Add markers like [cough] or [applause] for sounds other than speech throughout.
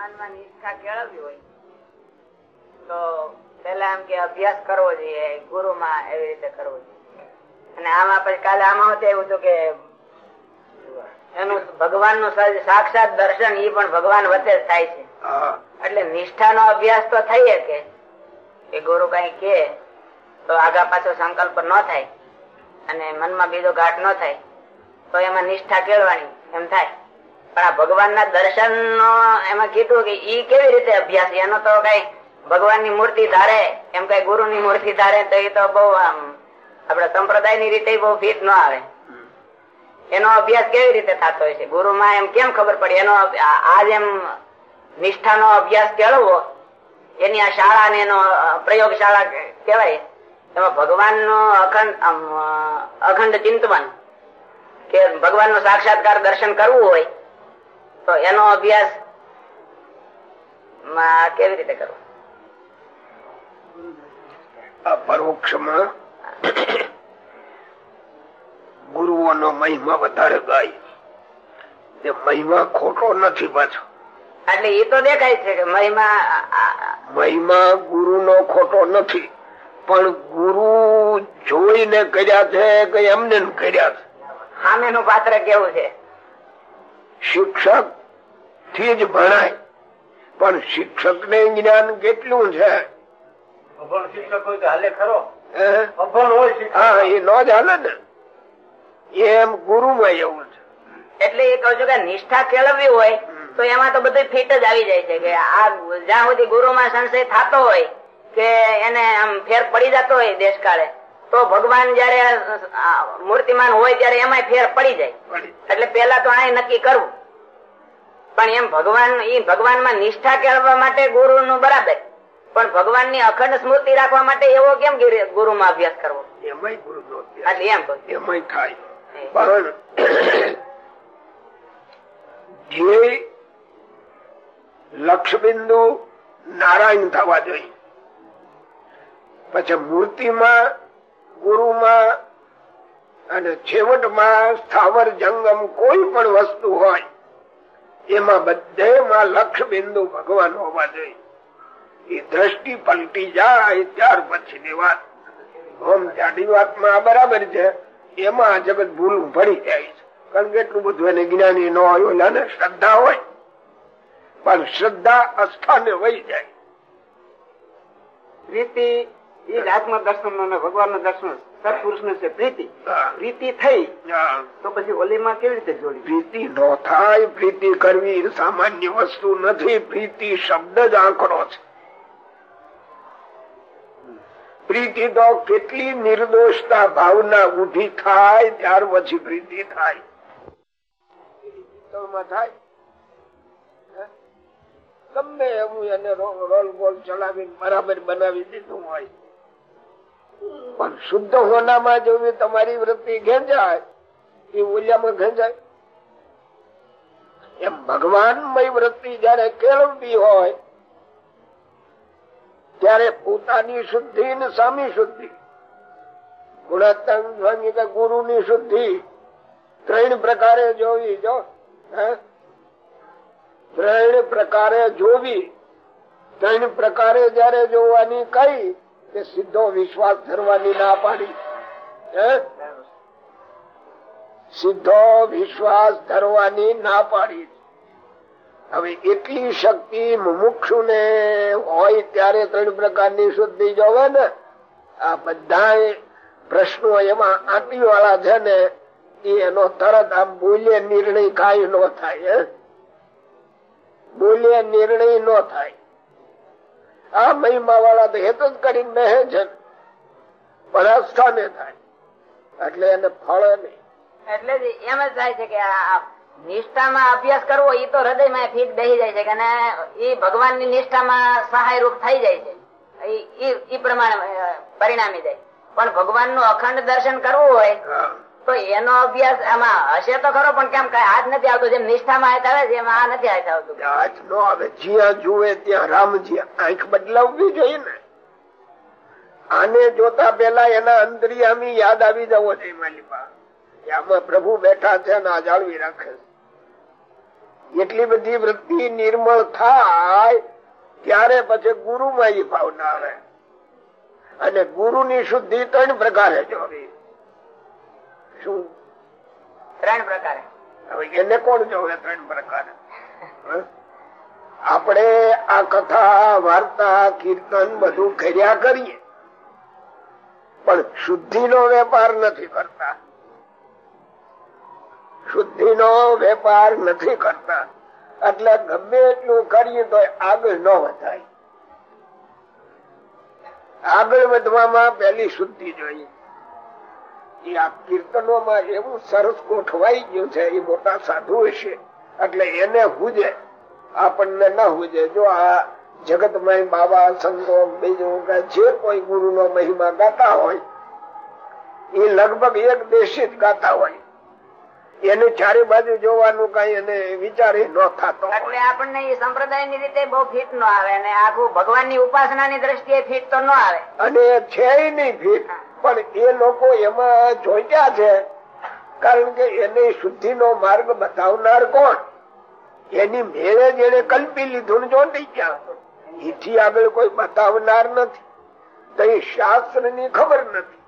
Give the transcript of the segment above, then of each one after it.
ભગવાનમાં ઈચ્છા કેળવવી હોય. તો પેલા એમ કે અભ્યાસ કરવો જોઈએ ગુરુમાં એવી રીતે કરવો જોઈએ. અને આમાં પછી કાલે આમાં હતું એવું હતું કે એનું ભગવાનનું સાક્ષાત દર્શન એ પણ ભગવાન વચ્ચે જ થાય છે. એટલે નિષ્ઠા નો અભ્યાસ તો થઈ શકે કે ગુરુ કઈ કે તો આગા પાછો સંકલ્પ ન થાય. અને મનમાં બીજો ઘાટ ન થાય. તો એમાં નિષ્ઠા કેળવાની એમ થાય. પણ આ ભગવાન ના દર્શન નો એમાં કીધું કે ઈ કેવી રીતે અભ્યાસ? એનો તો કઈ ભગવાનની મૂર્તિ ધારે, એમ કઈ ગુરુ ની મૂર્તિ ધારે, તો એ તો બહુ આમ આપડે સંપ્રદાયની રીતે બહુ ફીટ ન આવે. એનો અભ્યાસ કેવી રીતે થતો હોય છે? ગુરુ માં એમ કેમ ખબર પડી? એનો આ જેમ નિષ્ઠાનો અભ્યાસ કેળવવો, એની આ શાળા ને એનો પ્રયોગશાળા કેવાય એમાં ભગવાન નો અખંડ અખંડ ચિંતવન, કે ભગવાનનું સાક્ષાત્કાર દર્શન કરવું હોય તો એનો અભ્યાસ કેવી રીતે કરવો? પરોક્ષમાં ગુરુઓનો મહિમા વધારે ગાય. તે મહિમા ખોટો નથી પાછો. એટલે એ તો દેખાય છે કે મહિમા મહિમા ગુરુ નો ખોટો નથી. પણ ગુરુ જોઈને કર્યા છે કે એમને કર્યા છે? સામે નું પાત્ર કેવું છે? શિક્ષકથી જ ભણાય. પણ શિક્ષક ને જ્ઞાન કેટલું છે? અભણ શિક્ષક હોય તો હાલે ખરો. હે? અભણ હોય શિક્ષક. હા એ નો જ હાલે ને. એમ ગુરુમાં એવું છે. એટલે એ કહું છું કે નિષ્ઠા કેળવવી હોય તો એમાં તો બધું ફિટ જ આવી જાય છે કે આ જ્યાં સુધી ગુરુમાં સંશય થતો હોય કે એને આમ ફેર પડી જતો હોય દેશકાળે તો ભગવાન જયારે મૂર્તિમાન હોય ત્યારે એમાં ફેર પડી જાય. એટલે પેલા તો આ નક્કી કરવું. પણ એમ ભગવાન ઈ ભગવાનમાં નિષ્ઠા કેળવવા માટે ગુરુ નું બરાબર. પણ ભગવાનની અખંડ સ્મૃતિ રાખવા માટે એવો કેમ ગુરુ માં અભ્યાસ કરવો? ગુરુ એટલે એમ થાય. જે લક્ષબિંદુ નારાયણ થવા જોઈએ. પછી મૂર્તિમાં ગુરુમાં અને છેવટમાં સ્થાવર જંગમ કોઈ પણ વસ્તુ હોય, એમાં બધેમાં લક્ષબિંદુ ભગવાન હોવા જોઈએ. એ દ્રષ્ટિ પલટી જાય ત્યાર પછીની વાત. ઓમ જાડી વાતમાં આ બરાબર છે. એમાં આ જગત ભૂલ પડી જાય છે. કારણ કે એટલું બધું એને જ્ઞાની ન હોય ઓલાને શ્રદ્ધા હોય. પણ શ્રદ્ધા અસ્થાને વહી જાય. પ્રીતિ એ જ આત્મ દર્શન અને ભગવાનનું દર્શન. સત્પુરુષ ને છે પ્રીતિ. પ્રીતિ થઈ. તો પછી ઓલીમાં કેવી રીતે જોડી? પ્રીતિ નો થાય પ્રીતિ કરવી સામાન્ય વસ્તુ નથી. પ્રીતિ શબ્દ જ આંકડો છે. પ્રીતિ તો કેટલી નિર્દોષતા ભાવના ઊભી થાય ત્યાર પછી પ્રીતિ થાય. થાય. ગમે એવું એને રોલ બોલ ચલાવીને બરાબર બનાવી દીધું હોય. પણ શુદ્ધ હોનામાં જેવી તમારી વૃત્તિ ખેંચાય એ ઓલિયામાં ખેંચાય એમ ભગવાનમય વૃત્તિ જયારે કેળવતી હોય, ત્યારે પોતાની શુદ્ધિ ને સામી શુદ્ધિ. ગુણાત્તમ સ્વામી કે ગુરુ ની શુદ્ધિ ત્રણ પ્રકારે જોવી, જો ત્રણ પ્રકારે જોવી, ત્રણ પ્રકારે જયારે જોવાની કઈ કે સીધો વિશ્વાસ ધરવાની ના પાડી. સીધો વિશ્વાસ ધરવાની ના પાડી. હવે એટલી શક્તિ મુમુક્ષુ ને હોય ત્યારે ત્રણ પ્રકારની શુદ્ધિ જોવે ને, આ બધા પ્રશ્નો એમાં આંટી વાળા છે ને એનો તરત આમ બોલે નિર્ણય કાંઈ ન થાય? બોલે નિર્ણય ન થાય. આ મહિમા વાળા તો હેત જ કરીને બેહે છે. પણ અસ્થાને થાય. એટલે એને ફળ નહીં. એટલે એમ જ થાય છે કે નિષ્ઠામાં અભ્યાસ કરવો એ તો હૃદયમાં ફીટ બેસી જાય છે અને એ ભગવાનની નિષ્ઠામાં સહાયરૂપ થઈ જાય છે. એ પ્રમાણે પરિણામી જાય. પણ ભગવાનનું અખંડ દર્શન કરવું હોય તો એનો અભ્યાસ આમાં હશે તો ખરો પણ કેમ કઈ હાથ નથી આવતો? જેમ નિષ્ઠામાં હાથ આવે છે એમાં આ નથી હાથ આવતું. હાથ નો આવે જ્યાં જુએ ત્યાં રામજી આંખ બદલાવવી જોઈએ ને. આને જોતા પેલા એના અંતરિયામી યાદ આવી જવો જોઈએ માલિકા આમાં પ્રભુ બેઠા છે ને આ જાળવી રાખે છે. એટલી બધી વૃત્તિ નિર્મળ થાય ત્યારે પછી ગુરુ માં એ ભાવના આવે અને ગુરુ ની શુદ્ધિ ત્રણ પ્રકારે શું? ત્રણ પ્રકારે. હવે એને કોણ જોવે ત્રણ પ્રકારે? આપણે આ કથા વાર્તા કીર્તન બધું કર્યા કરીએ. પણ શુદ્ધિ નો વેપાર નથી કરતા. શુદ્ધિ નો વેપાર નથી કરતા. એટલે ગમે એટલું કરીએ તો આગળ ન વધાય. આગળ વધવામાં પેલી શુદ્ધિ જોઈએ એ આ કીર્તનોમાં એવું સરસ ગોઠવાઈ ગયું છે, એ મોટા સાધુ હશે. એટલે એને હુજે, આપણને ન હુજે. જો આ જગતમાં બાબા, સંતો, બીજું કે જે કોઈ ગુરુ નો મહિમા ગાતા હોય, એ લગભગ એક દેશી જ ગાતા હોય. એને ચારે બાજુ જોવાનું કઈ એને વિચારે ન થતો એટલે આપણને એ સંપ્રદાયની રીતે બહુ ફિટ નો આવે અને આખું ભગવાનની ઉપાસના ની દ્રષ્ટિએ ફિટ તો ન આવે. અને છે નહીં ભીત પણ એ લોકો એમાં જોઈતા છે. કારણ કે એને શુદ્ધિ નો માર્ગ બતાવનાર કોણ? એની મેળે જેને કલ્પી લીધું ને જોઈ ગયા. એથી આગળ કોઈ બતાવનાર નથી. તો એ શાસ્ત્રની ખબર નથી.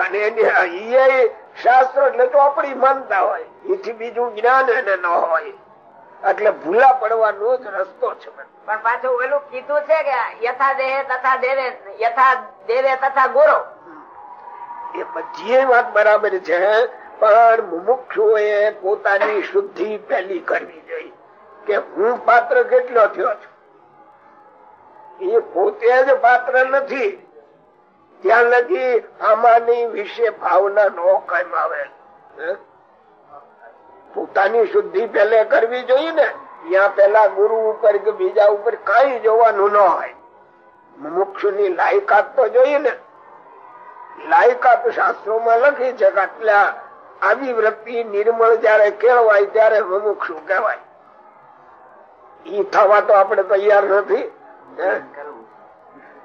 અને- એ શાસ્ત્ર એટલે ચોપડી માનતા હોય. એથી બીજું જ્ઞાન એને ન હોય. એટલે ભૂલા પડવાનો જ રસ્તો છે. પણ પાછું ઓલું કીધું છે કે યથા દેહે તથા દેવે યથા દેવે તથા ગોરો. એ બધી વાત બરાબર છે પણ મુમુક્ષુએ પોતાની શુદ્ધિ પેલી કરવી જોઈએ. કે હું પાત્ર કેટલો થયો છું? એ પોતે જ પાત્ર નથી. ત્યાં લગી આમાંની વિશે ભાવના નો કામ આવે પોતાની શુદ્ધિ પેલે કરવી જોઈએ ને, ત્યાં પેલા ગુરુ ઉપર કે બીજા ઉપર કઈ જોવાનું ન હોય. મુમુક્ષુ ની લાયકાત તો જોઈએ ને. લાયકાત શાસ્ત્રોમાં લખી છે કે આટલા આવી વૃત્તિ નિર્મળ જયારે કેળવાય ત્યારે મુમુક્ષુ કહેવાય. ઈ થવા તો આપણે તૈયાર નથી.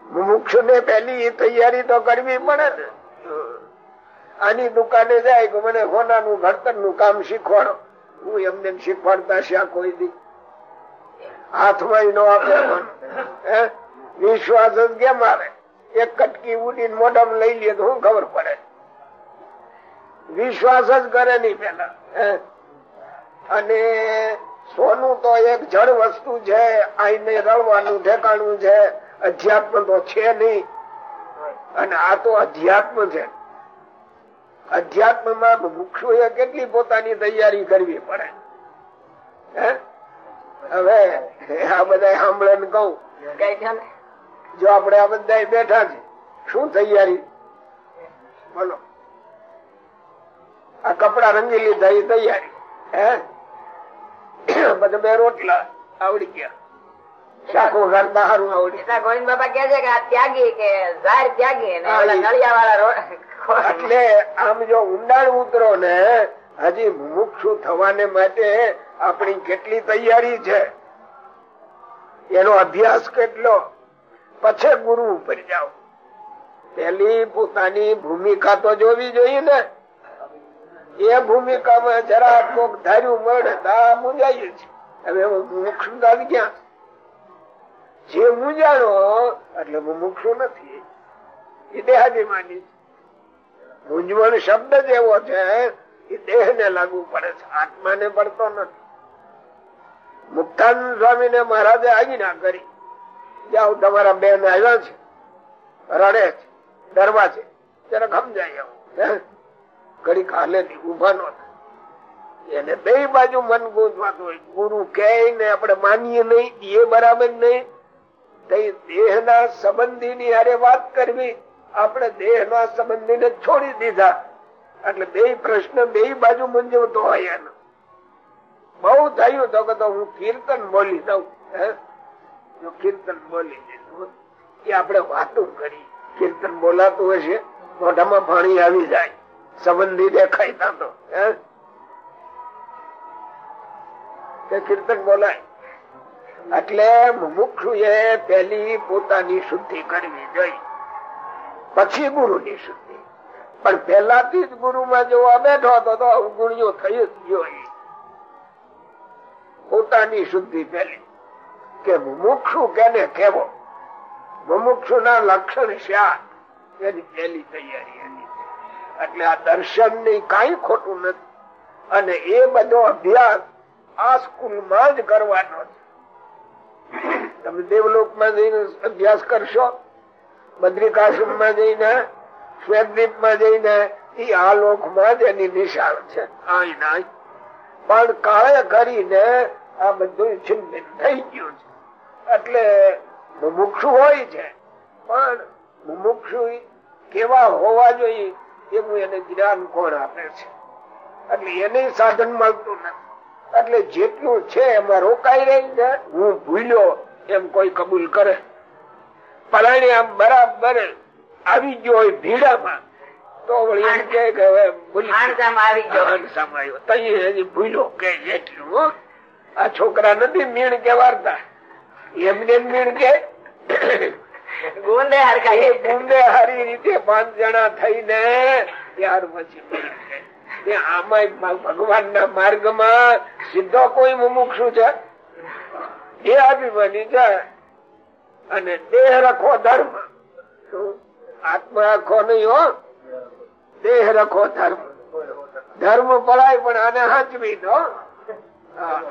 હે? મુમુક્ષુ ને પેલી તૈયારી તો કરવી પડે ને. આની દુકાને જાય કે મને હોનાનું ઘડતરનું કામ શીખવાડો. હું એમને શીખવાડતા શ્યા કોઈ દી? હાથમાં. વિશ્વાસ જ કેમ આવે? એક કટકી ઉડીને મોઢામાં લઈ લે તો શું ખબર પડે? વિશ્વાસ જ કરે નહીં પેલા? અને સોનું તો એક જળ વસ્તુ છે, આઈને રળવાનું ઠેકાણું છે. અધ્યાત્મ તો છે નહીં. અને આ તો અધ્યાત્મ છે. અધ્યાત્મમાં એ કેટલી પોતાની તૈયારી કરવી પડે? હવે આ બધા સાંભળે ને છે જો આપણે આ બધા બેઠા છે, શું તૈયારી? બોલો. આ કપડા રંગી લીધા એ તૈયારી. હે? બધા બે રોટલા આવડી ગયા. શાકો ઘરતા સારું આવડી ગીતા ગોવિંદ બાબા કે છે કે આ ત્યાગી કે ઝાડ ત્યાગી ને હા, ઓલા ઈ. નળિયા વાળા એટલે આમ જો ઊંડાણ ઉતરો ને હજી મુમુક્ષુ થવાને માટે આપણી કેટલી તૈયારી છે? એનો અભ્યાસ કેટલો? પછી ગુરુ ઉપર જાઓ. પેલી પોતાની ભૂમિકા તો જોવી જોઈએ ને. એ ભૂમિકામાં જરા કોક ધાર્યું મળે તા મુંજાઈએ છે હવે મુમુક્ષુ આવી ગયા. જે મુંજાણો એટલે હું મુમુક્ષુ નથી. એ દેહાભિમાની મૂંઝવણ શબ્દ જ એવો છે, એ દેહ ને લાગુ પડે છે આત્મા ને પડતો નથી. મુક્તાન સ્વામી ને મહારાજે આજ્ઞા કરી. જાઓ, તમારા બેન આવ્યા છે, રડે છે, ડરવા છે ત્યારે સમજાય આવું. ઘડી કાલે ની ઊભા નો એને બે બાજુ મન ગુંજવાતું હોય. ગુરુ કે આપણે માનીએ નહીં, એ બરાબર નહીં. દેહ ના સંબંધી ની વાત કરવી, આપણે દેહ ના સંબંધી ને છોડી દીધા. એટલે બે પ્રશ્ન બે બાજુ મૂંઝવતો હોય બહુ થયું તો કે હું કીર્તન બોલી દઉં જો કીર્તન બોલી દીધું એ આપણે વાતો કરી. કીર્તન બોલાતું હશે, મોઢામાં પાણી આવી જાય. સંબંધી દેખાય તો? કે કીર્તન બોલાય. એટલે મુમુક્ષુ પેલી પોતાની શુદ્ધિ કરવી જોઈએ પછી ગુરુ ની શુદ્ધિ. પણ પેલાથી જ ગુરુ માં જોવા બેઠો તો અવગુણ્યો થઈ જ ગયો પોતાની શુદ્ધિ પેલી. કે મુમુક્ષુ કેને કેવો? મુમુક્ષુ ના લક્ષણ શ્યા? એની પેલી તૈયારી એની. એટલે આ દર્શનની કઈ ખોટું નથી. અને એ બધો અભ્યાસ આ સ્કૂલમાં જ કરવાનો છે. તમે દેવલોકમાં જઈને અભ્યાસ કરશો બદ્રિકાશ્રમમાં જઈને શ્વેતદ્વીપમાં જઈને એ આ લોકમાં જ એની નિશાળ છે. પણ કાળે કરીને આ બધું છિન્ન થઈ ગયું છે. એટલે મુમુક્ષુ હોય છે. પણ મુમુક્ષુ કેવા હોવા જોઈએ, એવું એને જ્ઞાન કોણ આપે છે? એટલે એને સાધન મળતું નથી. એટલે જેટલું છે એમાં રોકાઈ રહી છે હું ભૂલ્યો એમ કોઈ કબૂલ કરે. પલાણી આમ બરાબર આવી ગયો હોય ભીડામાં તો વળી એમ કે હવે ભૂલ્યો કે એટલું હો. આ છોકરા નથી મીણ કે વાર્તા એમને મીણ કે ગુંદે હારી રીતે પાંચ જણા થઈને ત્યાર પછી મીણ કે. એ આમાં ભગવાન ના માર્ગમાં સીધો કોઈ મુમુક્ષુ છે? એ અભિમાની છે અને દેહ રખો ધર્મ? આત્મા રાખો નહીં હો. દેહ રખો ધર્મ. ધર્મ પડાય પણ આને હાચવી દો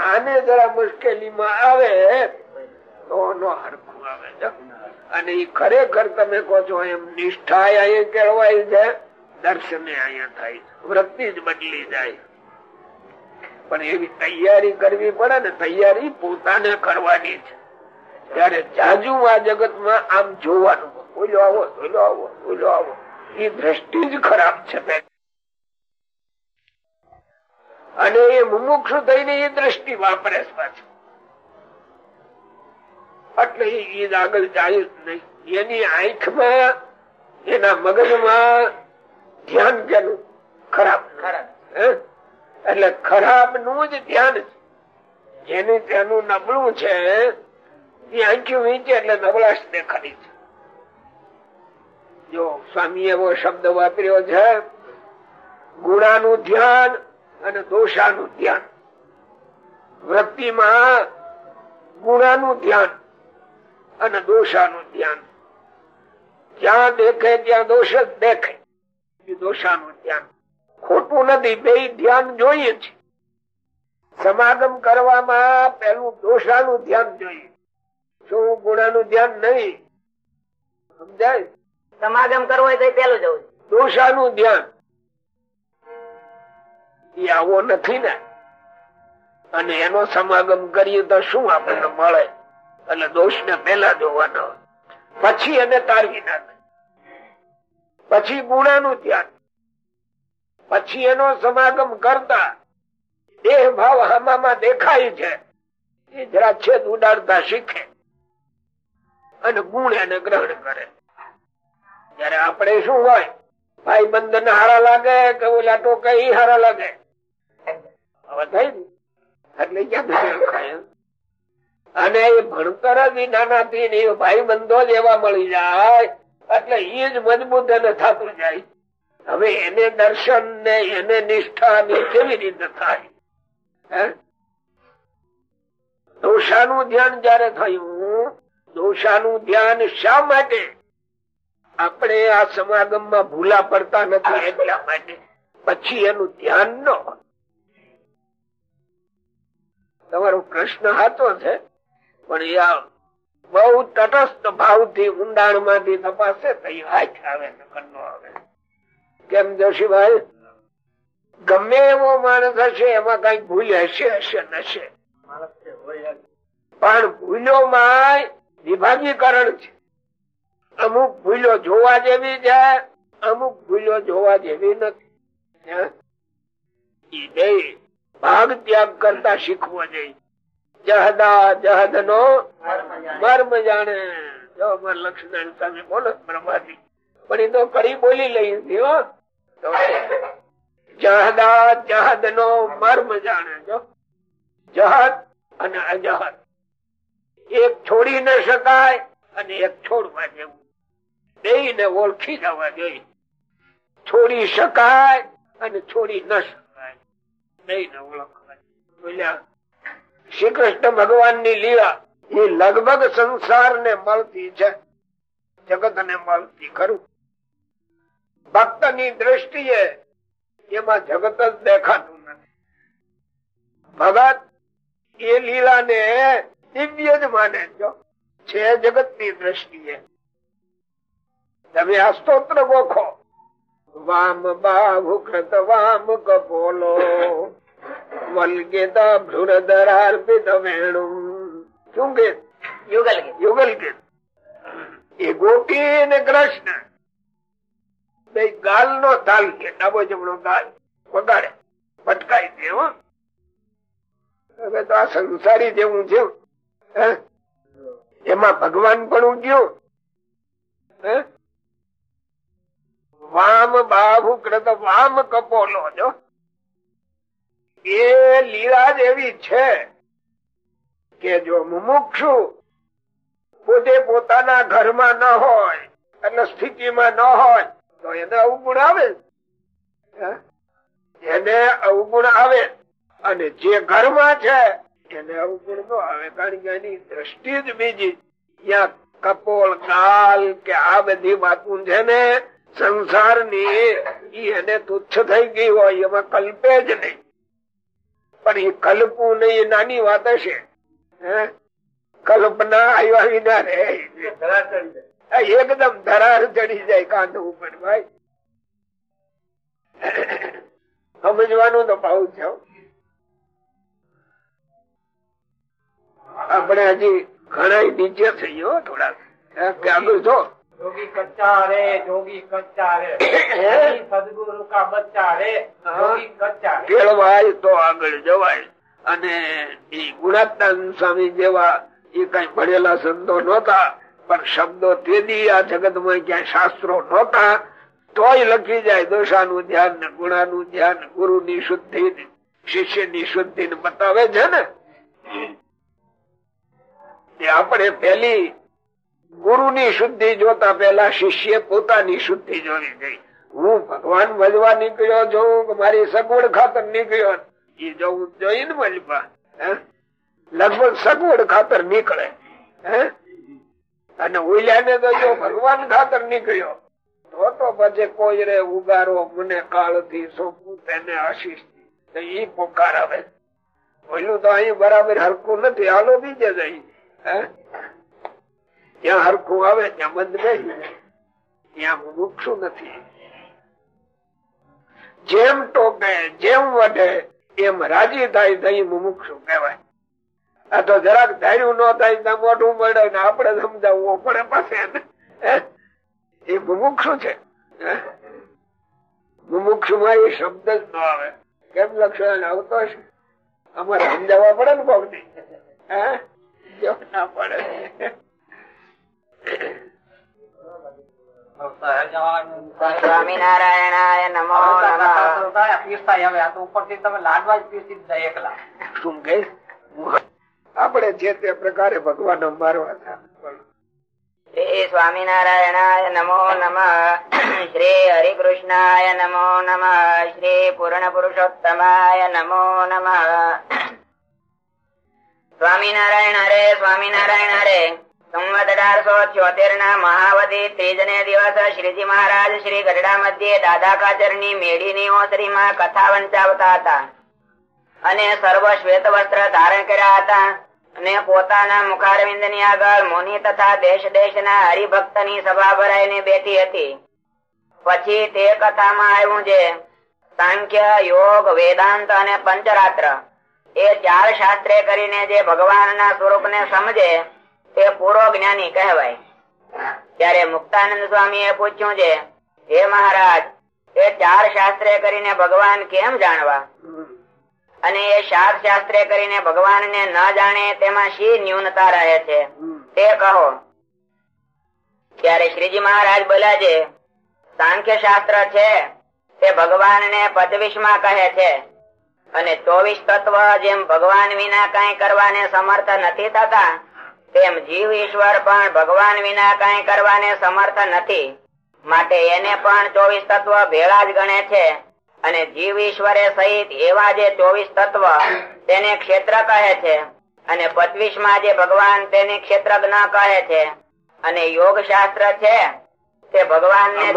આને જરા મુશ્કેલીમાં આવે, તો નો હરખું આવે. છે. અને એ ખરેખર તમે કહો છો એમ નિષ્ઠા એ કેળવાય છે. દર્શને અહીંયા થાય વૃત્તિ જ બદલી જાય. પણ એવી તૈયારી કરવી પડે ને, તૈયારી પોતાને કરવાની છે. ત્યારે જાજુ આ જગતમાં આમ જોવાનું ઓલો આવો ઓલો આવો ઓલો આવો. એ દ્રષ્ટિ જ ખરાબ છે. અને એ મુમુક્ષુ થઈને એ દ્રષ્ટિ વાપરે છે પાછું. એટલે એ આગળ જાય જ નહીં. એની આંખમાં, એના મગજમાં ધ્યાન કેનું ખરાબ. એટલે ખરાબનું જ ધ્યાન છે. જેનું તેનું નબળું છે એ આંખી વીંચે એટલે નબળાશ દેખાડી છે. જો સ્વામી એવો શબ્દ વાપર્યો છે ગુણાનું ધ્યાન અને દોષાનું ધ્યાન. વૃત્તિમાં ગુણાનું ધ્યાન અને દોષાનું ધ્યાન. જ્યાં દેખે ત્યાં દોષ જ દેખે. એ દોષાનું ધ્યાન. ખોટું નથી બે ધ્યાન જોઈએ છે. સમાગમ કરવામાં પેલું દોષાનું ધ્યાન જોઈએ. શું ગુણાનું ધ્યાન નહીં? સમજાય? સમાગમ કરવો હોય તો એ પેલું જવું દોષાનું ધ્યાન. એ આવો નથી ને. અને એનો સમાગમ કરીએ તો શું આપણને મળે? એટલે દોષ ને પેલા જોવાનો. પછી એને તારવી નાખે. પછી ગુણાનું ધ્યાન પછી એનો સમાગમ કરતા દેહ ભાવ હામામાં દેખાય છે. એ જરા છેદ ઉડાડતા શીખે અને ગુણ એને ગ્રહણ કરે. જયારે આપણે શું હોય ભાઈ બંધ હારા લાગે કે ઓલા ટોકે ઈ હારા લાગે? હવે થઈ ને, એટલે અને એ ભણતર જ નાના થી ને એ ભાઈ બંધો જ એવા મળી જાય. એટલે એ જ મજબૂત અને થતું જાય. હવે એને દર્શન ને એને નિષ્ઠા ને કેવી રીતે થાય? દોષાનું ધ્યાન જયારે થયું, દોષાનું ધ્યાન શા માટે? આપણે આ સમાગમમાં ભૂલા પડતા નથી એટલા માટે. પછી એનું ધ્યાન ન તમારો પ્રશ્ન હતો છે, પણ એ બહુ તટસ્થ ભાવથી ઊંડાણમાંથી તપાસે કેમ જોશીભાઈ? ગમે એવો માણસ હશે, એમાં કઈ ભૂલ હશે હશે નશે પણ ભૂલોમાં વિભાગીકરણ છે. અમુક ભૂલો જોવા જેવી છે, અમુક ભૂલો જોવા જેવી નથી. ભાગ ત્યાગ કરતા શીખવો જોઈએ. જહદા જહદ નો મર્મ જાણે. જો લક્ષ્મણ તમે બોલો, બ્રહ્માજી. પણ એ તો કડી બોલી લઈ તો જહદા જહદ નો મર્મ જાણે, જો. જહદ અને અજહદ. એક છોડી ન શકાય અને એક છોડવા જેવું. બે ઓળખી જવા જોઈએ. છોડી શકાય અને છોડી ન શકાય. બે ને ઓળખવા બોલ્યા શ્રી કૃષ્ણ ભગવાનની લીલા એ લગભગ સંસાર ને મળતી છે. જગત ને મળતી ખરું. ભક્તની દ્રષ્ટિએ એમાં જગત જ દેખાતું નથી. ભગત એ લીલા ને દિવ્ય જ માને છો. છે જગતની દ્રષ્ટિએ. તમે આ સ્તોત્ર ગોખો. વામ બાહુ કૃત, વામ કપોલો. વલ્ગેત ભ્રુરદરાર્પિત વેણુ. શું કે? યુગલ ગીત યુગલ ગીત એ ગોપી ને કૃષ્ણ. બે ગાલ નો તાલ કે ડાબો જમણો ગાલ. વગાડે. ભટકાઈ દે હવે તો આ સંસારી જેવું છે? એમાં ભગવાન પણ ઉગ્યો? વામ બાહુ કૃત વામ કપોલો જો. એ લીલા જેવી છે કે જો મુમુક્ષુ પોતે પોતાના ઘરમાં ન હોય એટલે સ્થિતિમાં ન હોય, તો એને અવગુણ આવે. એને અવગુણ આવે. અને જે ઘરમાં છે, એને અવગુણ નો આવે. કારણ કે એની દ્રષ્ટિ જ બીજી. ત્યાં કપોળ કાલ કે આ બધી વાતું છે ને સંસારની એને તુચ્છ થઈ ગઈ હોય, એમાં કલ્પે જ નહીં. પણ એ કલ્પવું નહીં એ નાની વાત હશે. કલ્પના આવ્યા વિના રે એકદમ ધરાર ચડી જાય કાંધ ઉપર ભાઈ. સમજવાનું તો ભાવ છે. આપણે હજી ઘણા નીચે થઈ ગયો થોડા હે, કે આગળ જો. જોગી કચ્ચા રે જોગી કચ્ચા રે. સદગુરુ કા બચ્ચા રે જોગી કચ્ચા કેળવાય તો આગળ જવાય. અને એ ગુણાત્તાન સ્વામી જેવા એ કઈ ભણેલા સંતો નહોતા પણ શબ્દો તેદી આ જગતમાં ક્યાંય શાસ્ત્રો નહોતા તોય લખી જાય દોષાનું ધ્યાન ને ગુણાનું ધ્યાન ગુરુ ની શુદ્ધિ શિષ્યની શુદ્ધિ ને બતાવે છે ને? આપણે પેલી ગુરુ ની શુદ્ધિ જોતા પેલા શિષ્ય પોતાની શુદ્ધિ જોવી ગઈ. હું ભગવાન ભજવા નીકળ્યો છું કે મારી સગવડ ખાતર નીકળ્યો એ જવું જોઈએ ને મજબા લગભગ સગવડ ખાતર નીકળે. અને ઓલ્યા તો જો ભગવાન ખાતર નીકળ્યો, તો તો પછી કોઈ રે ઉગારો મને કાળથી સોંપવું તેને આશીષથી પોકાર આવે. ઓલું તો અહીં બરાબર હરકું નથી. હાલો બીજે જઈ ત્યાં હરખું આવે, ત્યાં બંધ નહીં ત્યાં મુક્ષુ નથી. જેમ ટોકે, જેમ વધે, એમ રાજી થાય તો અહીં મુમુક્ષુ કહેવાય. આ તો જરાક ધાર્યું ન થાય ત્યાં મોઢું મળે ને આપણે સમજાવવું પડે પાસે? એ મુમુક્ષુ છે? મુમુક્ષુ માં એ શબ્દ જ ન આવે. કેમ લક્ષણ આવતો હશે? અમારે સમજાવવા પડે ને કોક જો ના પડે. સ્વામિનારાયણાય નમો આપણે જે તે પ્રકારે ભગવાન મારવા હતા. શ્રી સ્વામિનારાયણાય નમો નમ. શ્રી હરિકૃષ્ણાય નમો નમ. શ્રી પૂર્ણ પુરુષોત્તમાય નમો નમઃ. સ્વામિનારાયણ હરે સ્વામિનારાયણ હરે. ના ની ની ની દેશ દેશ ના હરિભક્તની સભા ભરાઈને બેઠી હતી. પછી તે કથામાં આવ્યું છે સાંખ્ય, યોગ, વેદાંત અને પંચરાત્ર. એ ચાર શાસ્ત્રે કરીને જે ભગવાનના સ્વરૂપ ને સમજે તે પૂરો જ્ઞાની કહેવાય. ત્યારે મુક્તાનંદ સ્વામી એ પૂછ્યું છે, હે મહારાજ, એ ચાર શાસ્ત્રે કરીને ભગવાન કેમ જાણવા? અને એ સાત શાસ્ત્રે કરીને ભગવાન ને ન જાણે તેમાં શી ન્યૂનતા રહે છે? તે કહો. ત્યારે શ્રીજી મહારાજ બોલ્યા છે, સાંખ્ય શાસ્ત્ર છે, તે ભગવાન ને પચવીસમાં કહે છે. અને ચોવીસ તત્વ જેમ ભગવાન વિના કઈ કરવાને સમર્થ નથી થતા તેમ જીવ ઈશ્વર પણ ભગવાન વિના કઈ કરવાને સમર્થ નથી. માટે એને પણ ચોવીસ તત્વ ભેળા જ ગણે છે. અને જીવ ઈશ્વરે સહિત એવા જે ચોવીસ તત્વ તેને ક્ષેત્ર કહે છે. અને પચવીસમાં જે ભગવાન તેને ક્ષેત્રજ્ઞ કહે છે. અને યોગ શાસ્ત્ર છે તે ભગવાન ને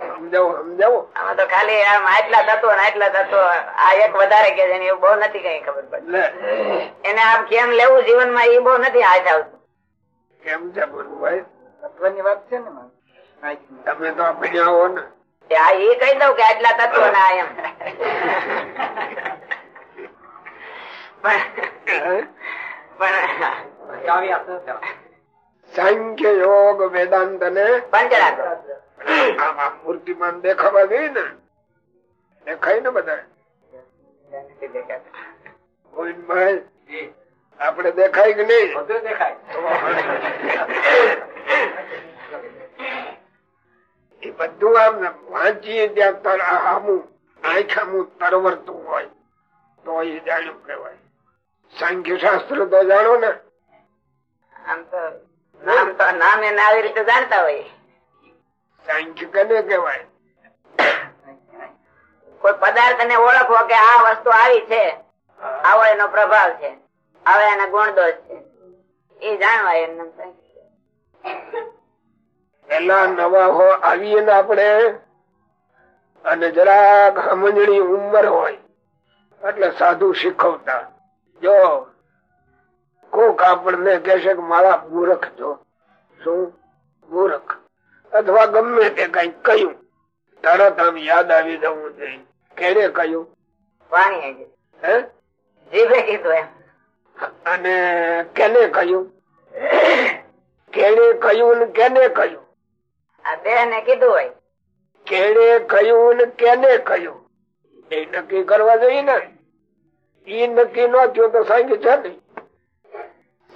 સમજાવો સમજાવો. આમાં તો ખાલી આમ આટલા તત્વો ને આટલા થતો આ એક વધારે કે છે બહુ નથી કઈ ખબર પડતી. એને આમ કેમ લેવું જીવનમાં એ બહુ નથી હાથ આવતું. કેમ છે મનુભાઈ તત્વની વાત છે ને તમે તો આપણે આવો ને. આ એ કહી દઉં કે આટલા તત્વો ના એમ. પણ. સાંખ્ય યોગ વેદાંત ને પંચરાત્ર આમાં મૂર્તિમાન દેખાવા જોઈએ ને દેખાય ને બધા. જી. દેખાય કે નહીં? એ બધું આમ વાંચીએ ત્યાં આમું આખામું આમું તરવરતું હોય તો એ જાણ્યું કહેવાય. સાંખ્ય શાસ્ત્ર તો જાણો ને. આમ તો નામ તો નામ એને આવી રીતે જાણતા હોય. સાંખ્ય કને કહેવાય? કોઈ પદાર્થ ને ઓળખવો કે આ વસ્તુ આવી છે આવો એનો પ્રભાવ છે. આવો એના ગુણ દોષ છે. એ જાણવા એમને પેલા નવા હો આવીએ ને આપણે અને જરાક સમજણી ઉંમર હોય એટલે સાધુ શીખવતા. જો કોક આપણને કેશે કે મારા મૂરખ જો. શું? મૂર્ખ. અથવા ગમે તે કઈ કહ્યું. તરત આમ યાદ આવી જવું જોઈએ. કેને કહ્યું? વાણી જીભે કીધું એમ. અને કેને કહ્યું? કેને કહ્યું ને કેને કહ્યું? આ બે ને કીધું હોય. કેને કહ્યું ને કેને કહ્યું? એ નક્કી કરવા જોઈએ ને. ઈ નક્કી ન થયું તો સાંખ્ય છે ને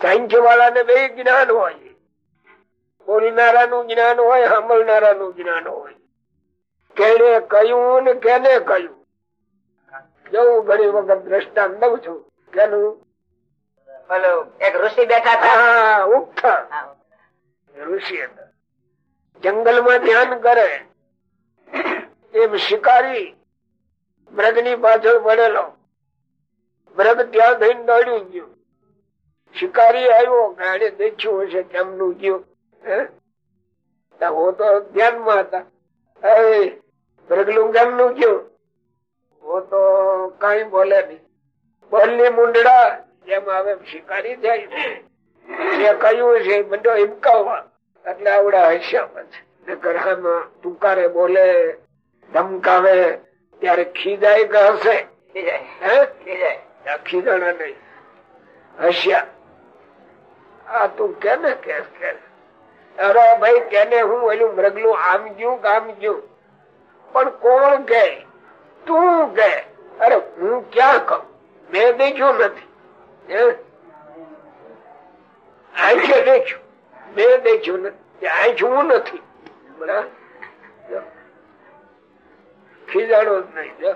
સાંખ્ય વાળાને બે જ્ઞાન હોય. બોલનારા નું જ્ઞાન હોય સાંભળનારા નું જ્ઞાન હોય. કેને કહ્યું ને કેને કહ્યું? જવું ઘણી વખત દ્રષ્ટાંત દઉં છું. કેનું? એક ઋષિ બેઠા હતા. ઉઠા. ઋષિ હતા. જંગલમાં ધ્યાન કરે. એમ શિકારી મૃગની પાછળ પડેલો. મૃગ ત્યાં થઈને દોડ્યું ગયું. શિકારી આવ્યો ગાડે દેખ્યું હશે કેમનું ગયું હે? તો હું તો ધ્યાનમાં હતા. એ મૃગલું કેમનું કયું હું તો કઈ બોલે નહીં. બોલની મુંડડા જેમ આવે શિકારી જાય. છે એ બધો હિમકાવવા એટલે આવડા હસ્યા પછી. નકર તુકારે બોલે ધમકાવે ત્યારે ખીજાય કે હશે ખીજાણા નહીં. હસ્યા. આ તું કેને કેસ કે અરે ભાઈ, કેને હું ઓલું મૃગલું આમ ગયું કે આમ ગયું પણ કોણ કે? તું કે? અરે હું ક્યાં કહું? મેં દેખ્યું નથી? આંખે દેખ્યું? મેં દેખ્યું નથી. આંખ હું નથી. ખીજાણો જ નહીં.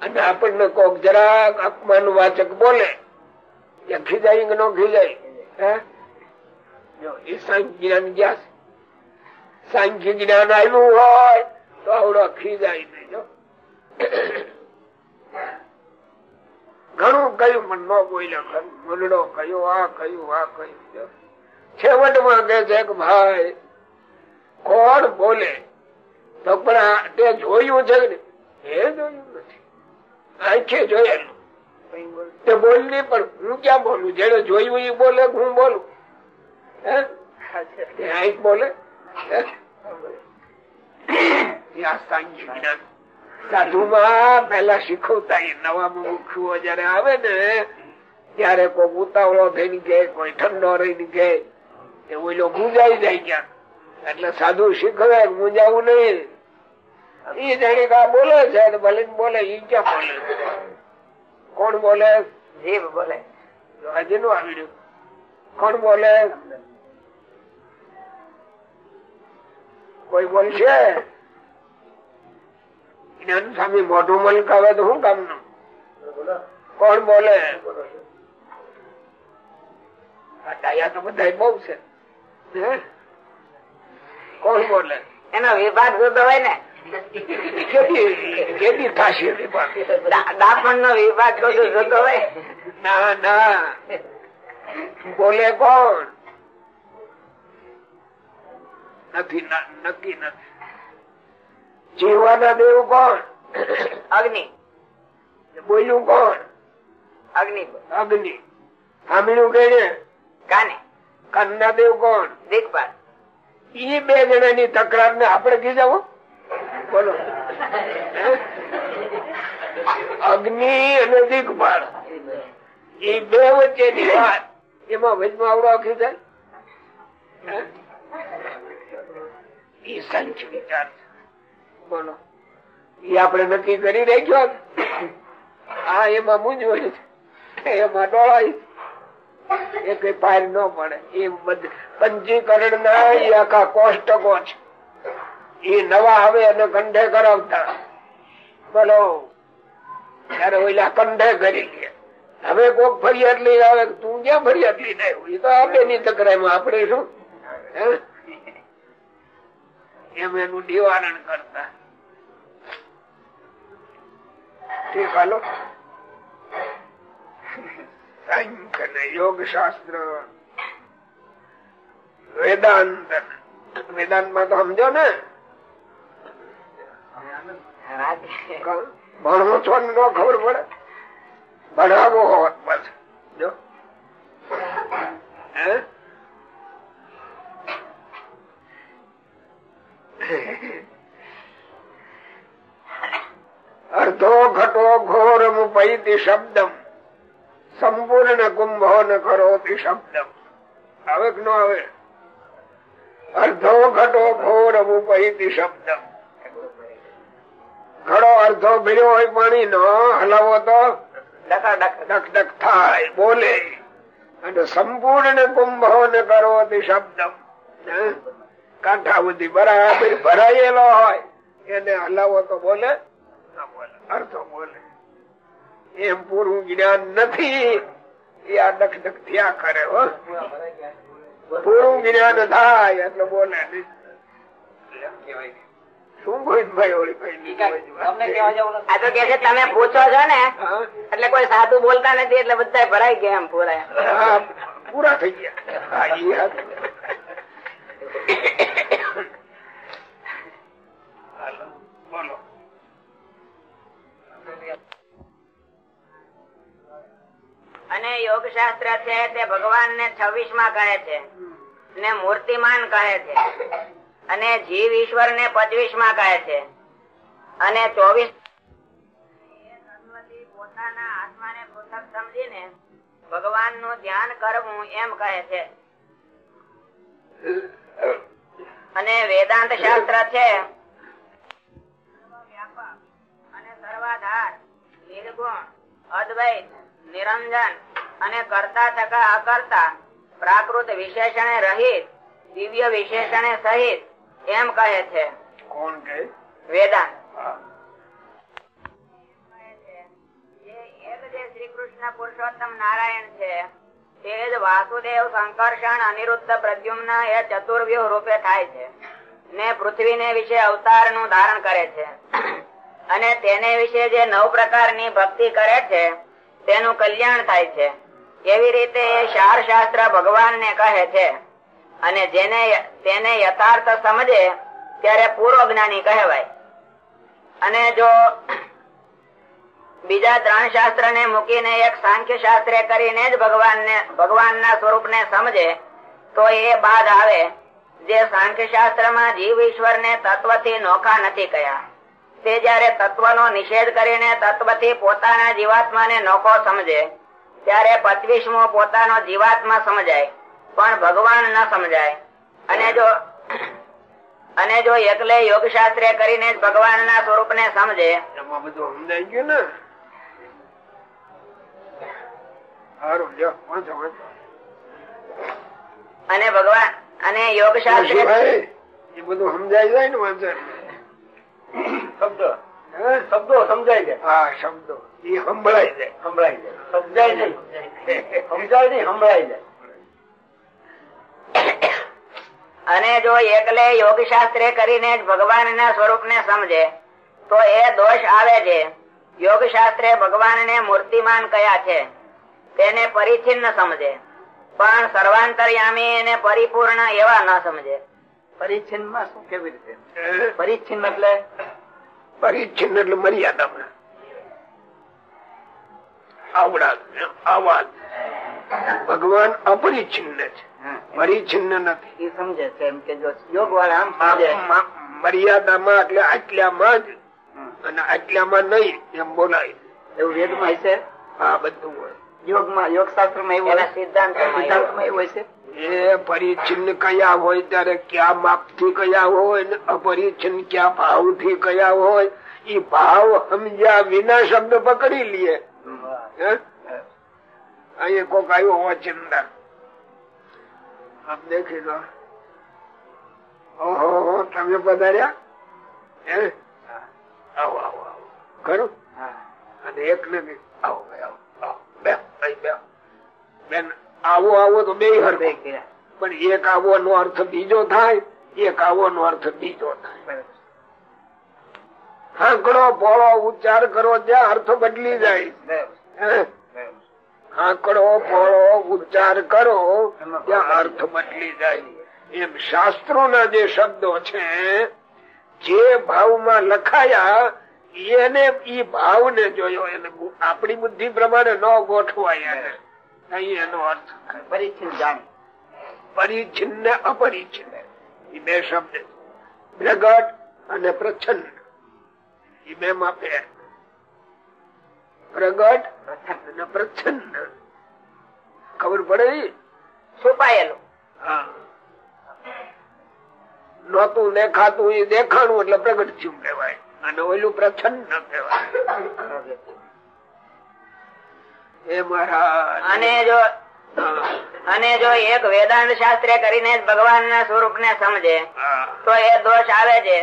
અને આપણને કોક જરાક અપમાન વાચક બોલે ખીજાય કે ન ખીજાય હે? જો એ સાંખ્ય જ્ઞાન ગયા છે સાંખ્ય જ્ઞાન આવ્યું હોય તો આવડો ખીજાય નહીં જો ઘણું કયું મન નો બોલ્યા મનડો કયો આ કયું આ કયું. છેવટમાં કે છે કે ભાઈ કોણ બોલે તો પણ તે જોયું છે ને એ જોયું નથી આંખે જોયેલું તે બોલની પણ હું ક્યાં બોલું જેને જોયું એ બોલે હું બોલું બોલે. સાધુમાં પેલા શીખવતા નવા મુખુઓ જયારે આવે ને ત્યારે કોઈ ઉતાવળો થઈને કે કોઈ ઠંડો રહીને કે ઓલો ગુંજાઈ જાય ક્યાં એટલે સાધુ શીખવે ગુંજાવું નહીં. એ જાણે કા બોલે છે ભલે બોલે ઈ ક્યાં બોલે? કોણ બોલે? જીભ બોલે. હજી નું આવડ્યું કોણ બોલે? કોઈ બોલશે? જ્ઞાન સ્વામી મોઢું મલકાવે તો શું કામનું? કોણ બોલે? ડાયા તો બધા બહુ છે. કોણ બોલે? એનો વિભાગ જોતો હોય ને? કેટલી થશે વિભાગ? દાપણ નો વિભાગ જોતો હોય? ના ના. બોલે કોણ? નથી ના- નક્કી નથી. જીવવાના દેવ કોણ? અગ્નિ. બોલ્યું કોણ? અગ્નિ. અગ્નિ. સાંભળ્યું કેને કાને? કન્ના દેવ કોણ? દિગપાલ. એ બે જણાની તકરાર ને આપડે કીધા હો. બોલો. અગ્નિ અને દિગપાળ એ બે વચ્ચેની વાત. એમાં વચમાં આવડો આખી ઈ સંચ વિચાર. બોલો. એ આપણે નક્કી કરી રાખ્યો આ એમાં મૂંઝવણ છે. એમાં ડોળાય એ કઈ પાર ન પડે. એ પંચીકરણ ના એ આખા કોષ્ટકો છે. એ નવા હવે એને કંઠે કરાવતા. બોલો. ત્યારે ઓલા કંઠે કરી લે. હવે કોક ફરિયાદ લઈ આવે તું ક્યાં ફરિયાદ લઈને આવ્યો? એ તો આપે ની તકરાઈમાં આપણે શું? હે? એમ એનું નિવારણ કરતા. ઠીક હાલો. સાંખ્ય ને યોગ શાસ્ત્ર વેદાંત. વેદાંતમાં તો સમજો ને. ભણવો છો ને ન ખબર પડે. ભણાવો હોત બસ. જો. હે? અર્ધો ઘટો ઘોરમ પૈતિ શબ્દમ. સંપૂર્ણ કુંભો ન કરોતિ શબ્દમ. આવે કે ન આવે. અર્ધો ઘટો ઘોરમ પૈતિ શબ્દમ. ઘડો અર્ધો ભીડ્યો હોય પાણી નો હલાવો તો ડક ડક થાય, બોલે. અને સંપૂર્ણ કુંભો ન કરોતિ શબ્દમ? કાંઠા સુધી બરાબર ભરાયેલો હોય. એને હલાવો તો બોલે. અર્થો બોલે. એમ પૂરું જ્ઞાન નથી. એ આ ડખ ડખ થયા કરે હો. પૂરું જ્ઞાન થાય એટલે બોલે નહીં. શું ગોવિંદભાઈ ઓળી કઈ આ તો છે તમે પૂછો છો ને એટલે કોઈ સાધુ બોલતા નથી એટલે બધા ભરાઈ ગયા એમ પૂરા હા, પૂરા થઈ ગયા હા, ઈ વાત. હાલો, બોલો. અને યોગ શાસ્ત્ર છે તે ભગવાન ને છવ્વીસમાં કહે છે. ને મૂર્તિમાન કહે છે. અને જીવ ઈશ્વર ને પચવીસમાં કહે છે. અને ચોવીસ પોતાના આત્માને પૃથક સમજીને ભગવાનનું ધ્યાન કરવું એમ કહે છે. અને વેદાંત શાસ્ત્ર છે સર્વાધાર નિર્ગુણ અદ્વૈત નિરંજન અને કરતા તથા અકર્તા પ્રાકૃત વિશેષણે રહિત દિવ્ય વિશેષણે સહિત એમ કહે છે. કોણ કહે? વેદાંત. કૃષ્ણ પુરુષોત્તમ નારાયણ છે તે જ વાસુદેવ સંકર્ષણ અનિરુદ્ધ પ્રદ્યુમ્ન એ ચતુર્વ્યુહ રૂપે થાય છે ને પૃથ્વીને વિશે અવતારનું ધારણ કરે છે. અને તેને વિશે જે નવ પ્રકારની ભક્તિ કરે છે, તેનું કલ્યાણ થાય છે. એવી રીતે એ શાર શાસ્ત્ર ભગવાન ને કહે છે. અને જેને તેને યથાર્થ સમજે, ત્યારે પૂર્વ જ્ઞાની કહેવાય. અને જો બીજા ત્રણ શાસ્ત્ર ને મૂકીને એક સાંખ્ય શાસ્ત્ર કરીને જ ભગવાન ને ભગવાન ના સ્વરૂપ ને સમજે, તો એ બાદ આવે, જે સાંખ્ય શાસ્ત્રમાં જીવ ઈશ્વર ને તત્વથી નોખા નથી કયા. તે જયારે તત્વ નો નિષેધ કરીને તત્વથી પોતાના જીવાત્મા ને નોખો સમજે ત્યારે પચવીસમો પોતાનો જીવાત્મા સમજાય પણ ભગવાન ન સમજાય. અને જો [clears throat] અને જો એકલે યોગ શાસ્ત્ર કરીને જ ભગવાન ના સ્વરૂપ ને સમજે એમાં બધું સમજાઈ ગયું ને? સારું લ્યો વાંચો વાંચો અને ભગવાન અને યોગ શાસ્ત્ર એ બધું સમજાઈ જાય ને વાંચો શબ્દ. શબ્દો સમજાય જાય હા શબ્દો. એ સંભળાય જાય સંભળાય જાય સમજાય નહીં. સમજાય નહીં સંભળાય જાય અને જો એકલે યોગ શાસ્ત્રે કરીને જ સ્વરૂપ ને સમજે તો એ દોષ આવે છે. યોગ શાસ્ત્રે ભગવાનને મૂર્તિમાન કયા છે તેને પરિચ્છિન્ન સમજે. પણ સર્વાંતરયામી એને પરિપૂર્ણ એવા ન સમજે. પરિચ્છિન્નમાં શું કેવી રીતે? પરિચ્છિન્ન એટલે પરિચ્છિન્ન એટલે મર્યાદામાં આવડા આવાજ. ભગવાન અપરિચ્છિન્ન છે. પરિચ્છિન્ન નથી. એ સમજે છે એમ કે જો યોગ વાળા આમ મર્યાદામાં એટલે આટલામાં જ. અને આટલામાં નહીં એમ બોલાય. એવું વેદમાં છે આ બધું હોય. યોગમાં યોગ શાસ્ત્રમાં એવું? સિદ્ધાંતમાં એવું. સિદ્ધાંતમાં એવું હોય છે? એ પરિચ્છિન્ન કયા હોય ત્યારે ક્યાં માપથી કયા હોય ને અપરિચ્છિન્ન ક્યાં ભાવથી કયા હોય એ ભાવ સમજ્યા વિના શબ્દ પકડી લઈએ? અહીંયા કોક આવ્યો વચનદાર આમ દેખી લો. ઓહો તમે પધાર્યા? હે? આવો આવો આવો. ખરું? હા. અને એક ને આવો આવો આવો. બે બે. બેન આવો આવો તો બે. પણ એક આવો નો અર્થ બીજો થાય એક આવો નો અર્થ બીજો થાય હાંકડો પોળો ઉચ્ચાર કરો ત્યાં અર્થ બદલી જાય બરાબર. હે? બરાબર. આંકડો પોળો ઉચ્ચાર કરો ત્યાં અર્થ બદલી જાય એમ શાસ્ત્રો ના જે શબ્દો છે જે ભાવમાં લખાયા એને ઈ ભાવ ને જોયો એને આપણી બુદ્ધિ પ્રમાણે ન ગોઠવાય એને એનો અર્થ પરિચ્છિન્ન જાણ. પરિચ્છિન્ન અપરિચ્છિન્ન. એ બે શબ્દ પ્રગટ અને પ્રચ્છન્ન. એ બે માં ફેર પ્રગટ અને પ્રચ્છન્ન. ખબર પડે? છુપાયેલું. હા. નતું દેખાતું એ દેખાણું એટલે પ્રગટ થયું કહેવાય. અને ઓલું પ્રચ્છન્ન કહેવાય. અને જો અને જો એક વેદાંત શાસ્ત્ર કરીને ભગવાન ના સ્વરૂપ ને સમજે તો એ દોષ આવે છે.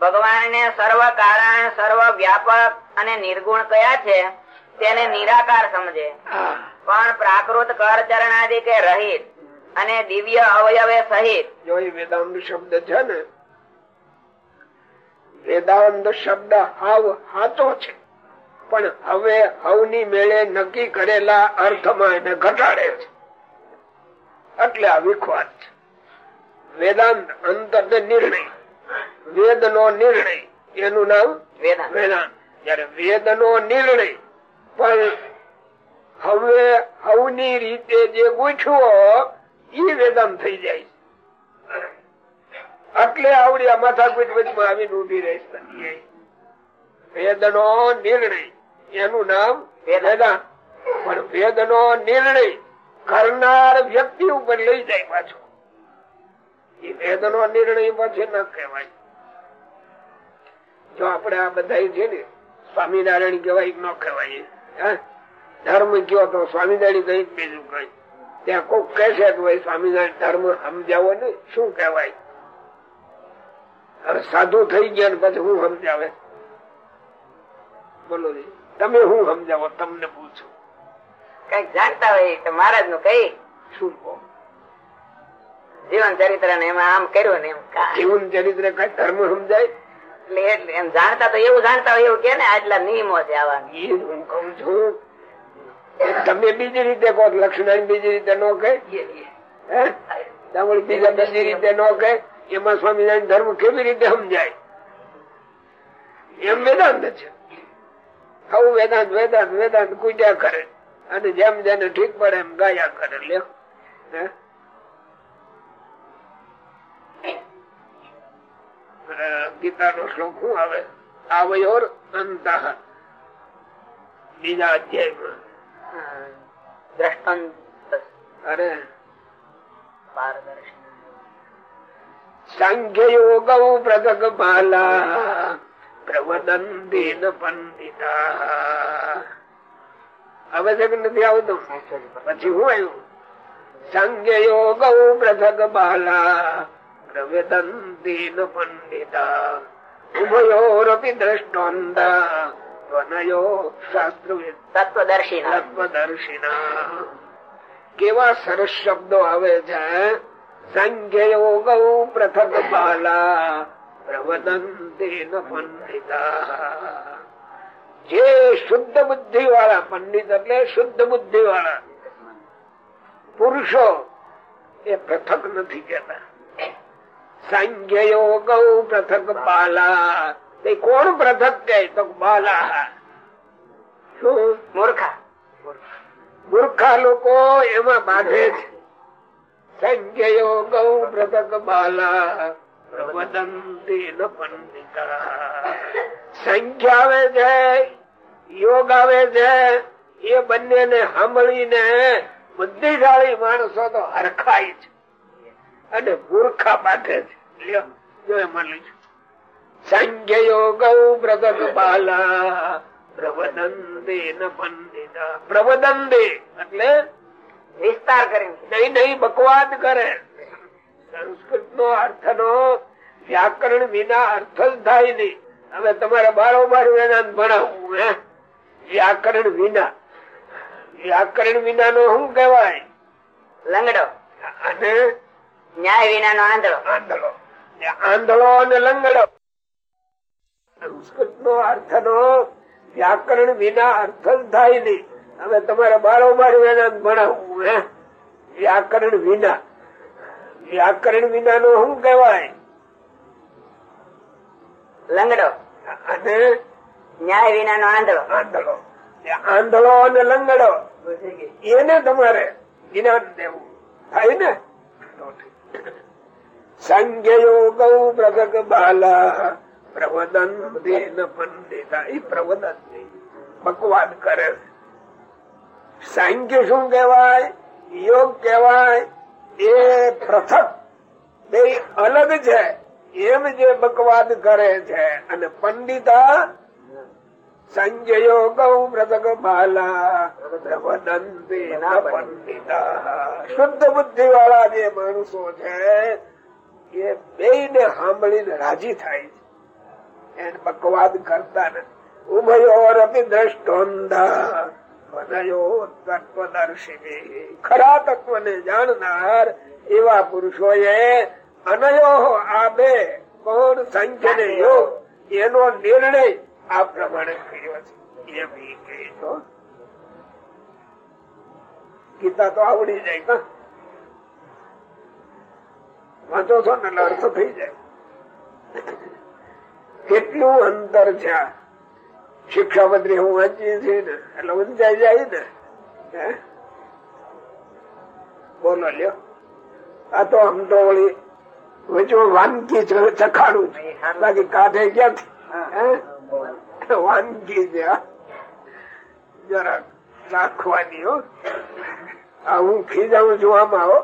ભગવાનને સર્વ કારણ સર્વ વ્યાપક અને નિર્ગુણ કયા છે તેને નિરાકાર સમજે. પણ પ્રાકૃત કર ચરણાદિ કે રહિત અને દિવ્ય અવયવે સહિત જો વેદાંત શબ્દ છે ને વેદાંત શબ્દ હાવ હાચો છે. પણ હવે હવની મેળે નક્કી કરેલા અર્થમાં એને ઘટાડે છે. એટલે આ વિખવાદ છે. વેદાંત અંતર નિર્ણય. વેદ નો નિર્ણય. એનું નામ વેદાંત. જયારે વેદ નો નિર્ણય પણ હવે હવની રીતે જે ગૂંચવો એ વેદાંત થઈ જાય છે. એટલે આવડી આ માથાકૂટ વચમાં આવીને ઊભી રહી વેદ નો નિર્ણય. એનું નામ વેદાંત પણ વેદ નો નિર્ણય કરનાર વ્યક્તિ ઉપર લઈ જાય પાછો. એ વેદ નો નિર્ણય પછી ન કહેવાય. જો આપણે આ બધા છે ને સ્વામિનારાયણ કહેવાય ન કહેવાય હે? ધર્મ કયો તો સ્વામિનારાયણ કઈ બીજું કઈ. ત્યાં કોક કે છે કે ભાઈ સ્વામિનારાયણ ધર્મ સમજાવો ને શું કહેવાય? હવે સાધુ થઈ ગયા ને પછી હું સમજાવે? બોલો જી. તમે હું સમજાવો તમને પૂછું. કંઈક જાણતા હોય તો મહારાજનું કઈ શું કહો? જીવન ચરિત્ર ને એમાં આમ કર્યું ને એમ જીવન ચરિત્ર કઈ ધર્મ સમજાય? એટલે એટલે એમ જાણતા તો એવું જાણતા હોય એવું કે ને આટલા નિયમો છે આવા હું કઉ છું તમે બીજી રીતે કહો લક્ષ્મણ બીજી રીતે નો કહે? બીજા બીજી રીતે નો કહે? એમાં સ્વામિનારાયણ ધર્મ કેવી રીતે સમજાય? એમ વેદાંત છે. આવું વેદાંત વેદાંત વેદાંત કૂદ્યા કરે. અને જેમ જેને ઠીક પડે એમ ગાયા કરે. લ્યો. ગીતા નો શ્લોક શું આવે? આવયોર અંત. બીજા અધ્યાયમાં. દ્રષ્ટાંત. અરે. પારદર્શન. સાંખ્ય યોગ પ્રગક બાલા પ્રવદંતી પંડિતા આવશ્યક નથી આવતું પછી હું આવ્યું? સાંખ્ય યોગ પૃથક બાલા પ્રવેદંતી પંડિતા ઉભયોરપી દ્રષ્ટાંત ત્વનયો શાસ્ત્રવિદ તત્વદર્શી તત્વદર્શિના। કેવા સરસ શબ્દો આવે છે સંખ્યયો ગૌ પૃથક બાલા પ્રવદંતે ન પંડિતા જે શુદ્ધ બુદ્ધિ વાળા પંડિત એટલે શુદ્ધ બુદ્ધિ વાળા પુરુષો એ પૃથક નથી કેતા સંખ્યયો ગૌ પૃથક બાલા. તે કોણ પૃથક કે તો બાલા? શું? મૂર્ખા. મૂર્ખા લોકો એમાં બાંધે છે. સંજયો ગૌ પૃથક બાલા. સંખ્યા આવે છે યોગ આવે છે એ બંને ને સાંભળીને બુદ્ધિશાળી માણસો તો હરખાય છે અને મૂર્ખા બાંધે છે લ્યો જો એમાં લીધું સંજયો ગૌ પૃથક બાલા પ્રવદંતે ન પંડિતા પ્રવદંતે એટલે વિસ્તાર કરે નહીં નહીં બકવાદ કરે સંસ્કૃત નો અર્થ નો વ્યાકરણ વિના અર્થ જ થાય નહીં. હવે તમારે બારોબાર વેદાંત ભણાવવું હે? વ્યાકરણ વિના. વ્યાકરણ વિના નો શું કહેવાય? લંગડો. અને? ન્યાય વિનાનો આંધળો. આંધળો. આંધળો અને લંગડો. સંસ્કૃત નો અર્થ નો વ્યાકરણ વિના અર્થ જ થાય નહીં. હવે તમારે બારોબાર વેદાંત ભણાવવું હે? વ્યાકરણ વિના. વ્યાકરણ વિના નો શું કહેવાય? લંગડો. અને? ન્યાય વિનાનો આંધળો. આંધળો. આંધળો અને લંગડો. એને તમારે જ્ઞાન દેવું. થાય ને? સંજયો ગૌ પ્રગક બાલા. પ્રવદન દેન પંડિતા. એ પ્રવદન બકવાદ કરે. સાંખ્ય શું કેવાય યોગ કેવાય એ પૃથક બે અલગ છે. એમ જે બકવાદ કરે છે અને પંડિતા સંજયો ગૌ મૃતક પંડિતા. શુદ્ધ બુદ્ધિ વાળા જે માણસો છે, એ બે ને સાંભળીને રાજી થાય છે. એને બકવાદ કરતા ને ઉભયોરપી દ્રષ્ટોંધા વનયો તત્વદર્શિની ખરા ને જાણનાર એવા પુરુષો એ અનયો આ બે કોણ સંખ્ય ને યોગ એનો નિર્ણય આ પ્રમાણે કર્યો છે. એમ કહે તો, ગીતા તો આવડી જાય કા વાંચો છો ને અર્થ થઈ જાય. કેટલું અંતર છે શિક્ષાપત્રી હું વાંચીએ છીએ ને એટલે વંચાઈ જાય ને. બોલો લ્યો. આ તો આમ તો વળી વચો વાનગી ચખાડું છે. બાકી કાઢે ક્યાંથી વાનગી છે જરા રાખવાની હો. આ હું ખીજાઉં છું આમાં હો.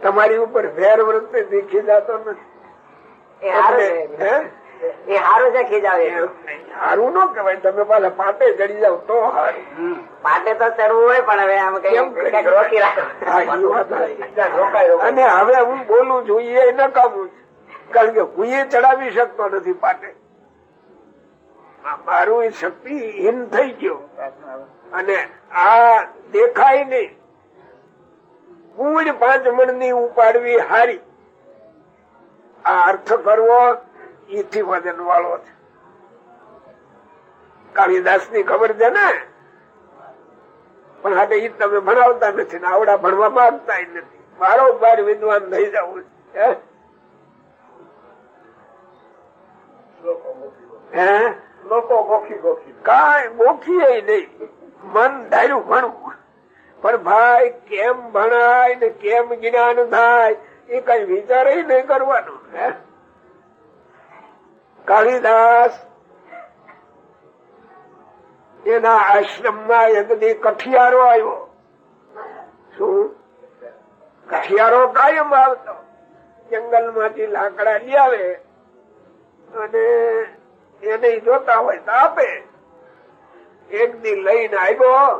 તમારી ઉપર વેર વૃત્તિ ખીજાતો નથી. એ હારું છે ખીજાવે હારું ન કહેવાય. તમે પાછા પાટે ચડી જાવ તો હારું. પાટે તો ચડવું હોય પણ હવે આમ કઈ રોકી રાખો. અને હવે હું બોલું છું એ નકામું છે. કારણ કે હું એ ચડાવી શકતો નથી પાટે. મારું એ શક્તિ હીન થઈ ગયો. અને આ દેખાય નહીં. પૂર્ણ પાંચ મણની ઉપાડવી હારી. આ અર્થ કરવો ઈથી વજન વાળો છે. કાળીદાસની ખબર છે ને? પણ હાટે ઈ તમે ભણાવતા નથી ને આવડા ભણવા માંગતા નથી. મારો બાર વિદ્વાન થઈ જવું છે. હે? હે? લોકો ગોખી ગોખી. કાંઈ ગોખીએ નહીં. મન ધાર્યું ભણવું. પણ ભાઈ કેમ ભણાય ને કેમ જ્ઞાન થાય? એ કઈ વિચારે નહીં કરવાનું. હે? કાળીદાસ, એના આશ્રમમાં એક દી કઠિયારો આવ્યો. શું? કઠિયારો કાયમ આવતો. જંગલમાંથી લાકડા લઈ આવે અને એને જોતા હોય તો આપે. એક દી લઈને આવ્યો.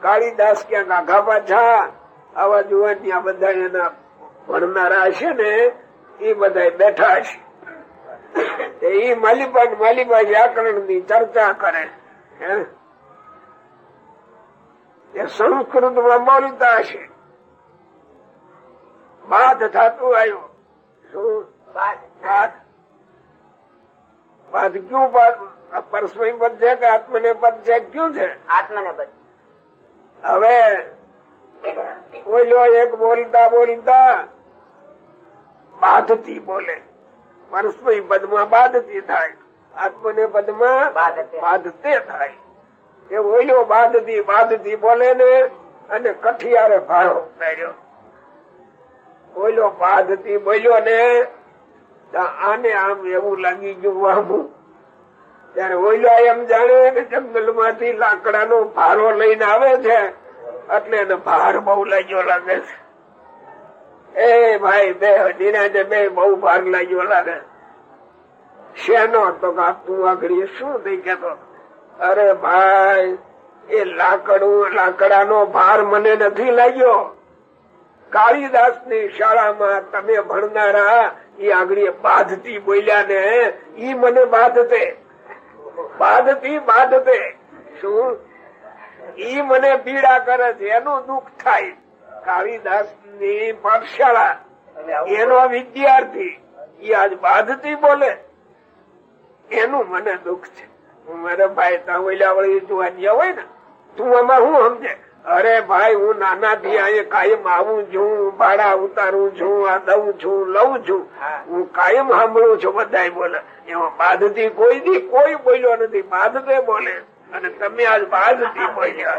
કાળીદાસ ક્યાંક આઘા પાછા આવા જુવાન ત્યાં બધા એના ભણનારા હશે ને, એ બધા બેઠા હશે. એ માલિપા માલિપા વ્યાકરણની ચર્ચા કરે. એ સંસ્કૃતમાં બોલતા હશે. બાદ થતું આવ્યું. શું? બાદ. બાદ. બાદ બાદ? પરસ્મય પદ છે કે આત્મને પદ છે ક્યું છે? આત્મને પદ હવે ઓલો એક બોલતા બોલતા બાધતી બોલે. પરસ્મય પદમાં બાધતી થાય. આત્મને પદમાં બાધતે થાય. એ ઓલો બાધતી બાધતી બોલે ને અને કઠિયારે ભારો પહેર્યો. ઓલો બાધતી બોલ્યો ને આને આમ એવું લાગી ગયું વામું ત્યારે ઓલો એમ જાણે કે જંગલમાંથી લાકડાનો ભારો લઈને આવે છે. એટલે એને ભાર બહુ લાગ્યો લાગે છે. એ ભાઈ, બે હડીને બે બહુ ભાગ લાગ્યો લાગે. શેનો તો તું આગળ શું થઈ કેતો અરે ભાઈ, એ લાકડું, લાકડાનો ભાર મને નથી લાગ્યો. કાળીદાસની શાળામાં તમે ભણનારા, એ આગળ બાધતી બોલ્યા ને, ઈ મને બાધતે. બાધતી, બાધતે. શું? ઈ મને પીડા કરે છે, એનું દુઃખ થાય. કાળીદાસની પાઠશાળા. એનો વિદ્યાર્થી એ આજ બાધતી બોલે. એનું મને દુઃખ છે. હું મારે ભાઈ ત્યાં ઓલા વળી જોવાની હોય ને તું આમાં હું સમજે? અરે ભાઈ હું નાના થી અહીંયા કાયમ આવું છું ભાડા ઉતારું છું આ દઉં છું લઉં છું. હું. કાયમ સાંભળું છું બધા બોલે. એમાં બાધતી કોઈ થી કોઈ બોલ્યો નથી. બાધતે બોલે. અને તમે આજ બાધતી બોલ્યા.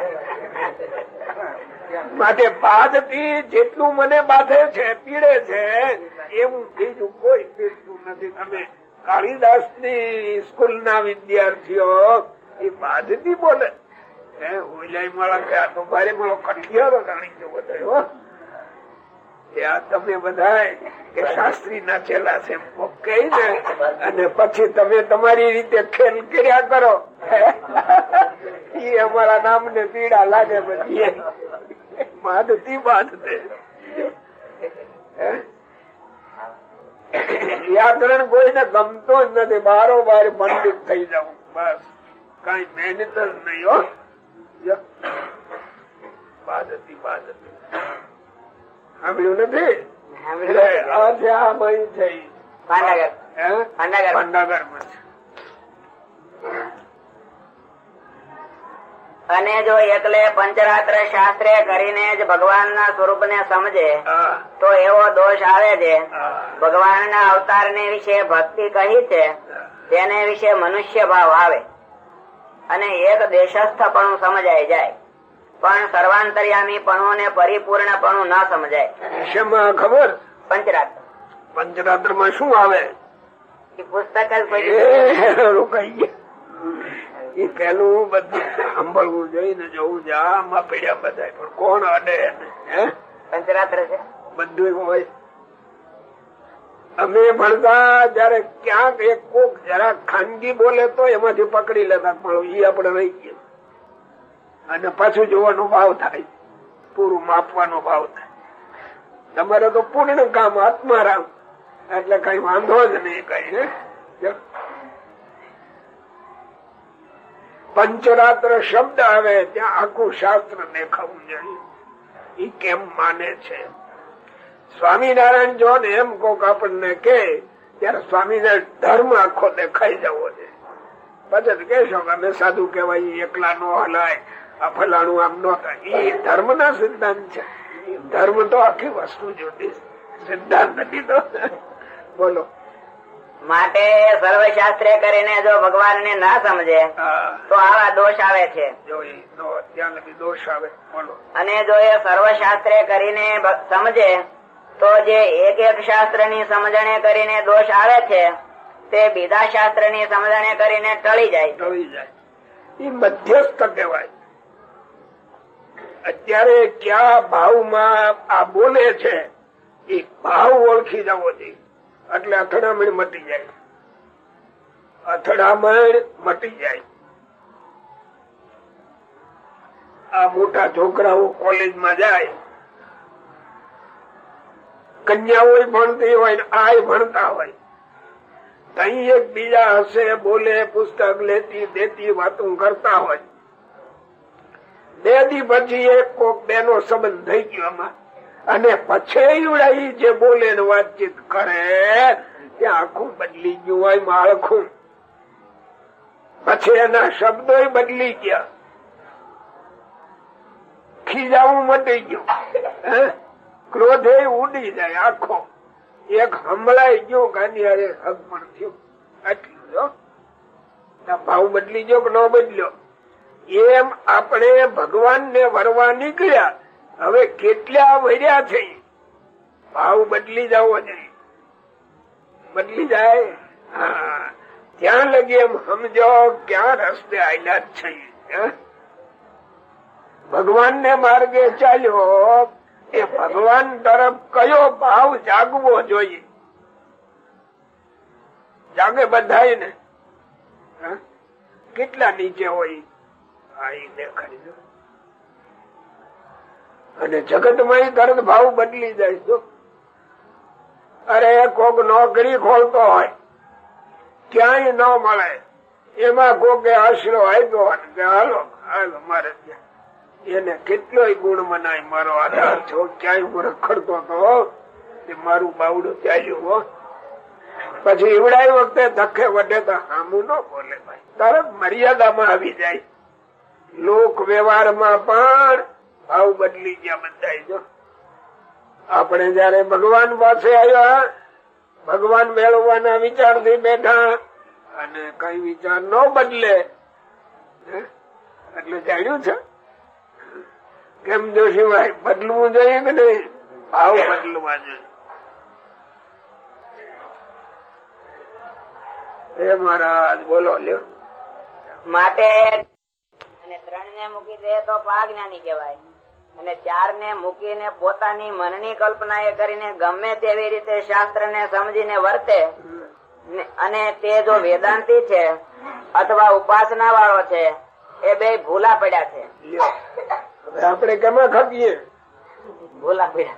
માટે બાધતી જેટલું મને બાધે છે, પીડે છે, એવું બીજું કોઈ પીડતું નથી. તમે કાળીદાસની સ્કૂલ ના વિદ્યાર્થીઓ, એ બાધતી બોલે. પછી તમે તમારી રીતે ખેલ કર્યા કરો. એ અમારા નામ ને પીડા લાગે બધી. બાંધતી બાંધતે? વ્યાકરણ કોઈને ગમતો જ નથી બારો બાર પંડિત થઈ જવું બસ કઈ મહેનત જ નહીં હો બાદતી બાદતી સાંભળ્યું નથી બઈ થઈ ભાંડાગર હે? ભાંડાગર છે. અને જો એકલે પંચરાત્ર શાસ્ત્રે કરીને જ ભગવાન ના સ્વરૂપ ને સમજે તો એવો દોષ આવે છે. ભગવાન ના અવતાર ને વિશે ભક્તિ કહી છે તેને વિશે મનુષ્ય ભાવ આવે. અને એક દેશસ્થ પણ સમજાય જાય. પણ સર્વાંતર્યામી પણ ને પરિપૂર્ણ પણ ના સમજાય. શેમાં ખબર? પંચરાત્ર. પંચરાત્રમાં શું આવે? પુસ્તક જ કોઈ રોકાઈ ગયા. એ પેલું બધું સાંભળવું જોઈને જોવું છે આમાં પીડ્યા બધા પણ કોણ અડે? પંચરાત્ર છે. બધું હોય. અમે ભણતા જયારે ક્યાંક એક કોક જરા ખાનગી બોલે તો એમાંથી પકડી લેતા પણ એ આપણે રહી ગયા. અને પાછું જોવાનો ભાવ થાય. પૂરું માપવાનો ભાવ થાય. તમારે તો પૂર્ણ કામ આત્મારામ. એટલે કઈ વાંધો જ નહીં કઈ હે? જો. પંચરાત્ર શબ્દ આવે ત્યાં આખું શાસ્ત્ર દેખાવું જોઈએ. એ કેમ માને છે? સ્વામિનારાયણ જો ને એમ કોક આપણને કે ત્યારે સ્વામિનારાયણ ધર્મ આખો દેખાઈ જવો છે. પછી કહેશો અમે સાધુ કેવાય એકલા નો હલાય, આ ફલાણું આમ નો થાય. એ ધર્મ ના સિદ્ધાંત છે. ધર્મ તો આખી વસ્તુ જોતી સિદ્ધાંત નથી તો. બોલો. માટે સર્વશાસ્ત્રે કરીને જો ભગવાન ને ના સમજે તો આવા દોષ આવે છે. દોષ આવે. અને જો એ સર્વશાસ્ત્રે કરીને સમજે તો જે એક એક શાસ્ત્રની સમજણે કરીને દોષ આવે છે તે બીજા શાસ્ત્રની સમજણે કરીને ટળી જાય. ટળી જાય. એ મધ્યસ્થ કહેવાય. અત્યારે ક્યાં ભાવમાં આ બોલે છે એ ભાવ ઓળખી જવો જોઈએ. એટલે અથડામણ મટી જાય. અથડામણ મટી જાય. આ મોટા છોકરાઓ કોલેજમાં જાય. કન્યાઓ ભણતી હોય ને આય ભણતા હોય. કઈ એક બીજા હશે, બોલે, પુસ્તક લેતી, દેતી, વાતો કરતા હોય. બે દી પછી એક કોક બેનો સંબંધ થઈ ગયો આમાં. અને પછી ઈવડાઈ જે બોલે વાતચીત કરે, ત્યાં આખું બદલી ગયું હોય, માળખું. પછી એના શબ્દો બદલી ગયા. ખીજાવું મટી ગયું. ક્રોધે ઉડી જાય આખો. એક હમળાઈ ગયો, ગાંધી હક પણ થયું. આટલું જો ભાવ બદલી ગયો કે ન બદલ્યો? એમ આપણે ભગવાન ને વરવા નીકળ્યા. હવે કેટલા વર્યા છે? ભાવ બદલી જાવો જોઈએ બદલી જાય? ત્યાં લગી એમ સમજો ક્યાં રસ્તે આયલા જ છે. ભગવાન ને માર્ગે ચાલ્યો, એ ભગવાન તરફ કયો ભાવ જાગવો જોઈએ? જાગે બધાય ને? કેટલા નીચે હોય? આ દેખાડી દો અને જગતમાં તરત ભાવ બદલી જાય તો અરે કોક નોકરી ખોલતો હોય, ક્યાંય ન મળે, એમાં કોકે આશરો હોય કે હાલો હાલો, મારે એને કેટલોય ગુણ મનાય મારો આધાર છો, ક્યાંય હું રખડતો હતો મારું બાવડું ચાલ્યું હો. પછી ઈવડાય વખતે ધક્કે વડે તો સામું ન બોલે ભાઈ. તરત મર્યાદામાં આવી જાય. લોક વ્યવહારમાં પણ ભાવ બદલી ગયા બધા જો. આપણે જયારે ભગવાન પાસે આવ્યા, ભગવાન મેળવવાના વિચારથી બેઠા અને કઈ વિચાર ન બદલે? એટલે જાણ્યું છે? કેમ જોશીભાઈ બદલવું જોઈએ કે નહીં? ભાવ બદલવા જોઈએ. એ મહારાજ, બોલો, લ્યો. માટે અને ત્રણ ને મૂકી દે તો પાજ્ઞાની કહેવાય. અને ચાર ને મૂકીને પોતાની મનની કલ્પના એ કરીને ગમે તેવી રીતે શાસ્ત્ર ને સમજીને વર્તે. અને તે જો વેદાંતિ છે અથવા ઉપાસના વાળો છે એ બે ભૂલા પડ્યા છે. આપણે કેમાં ખપીએ? ભૂલા પડ્યા.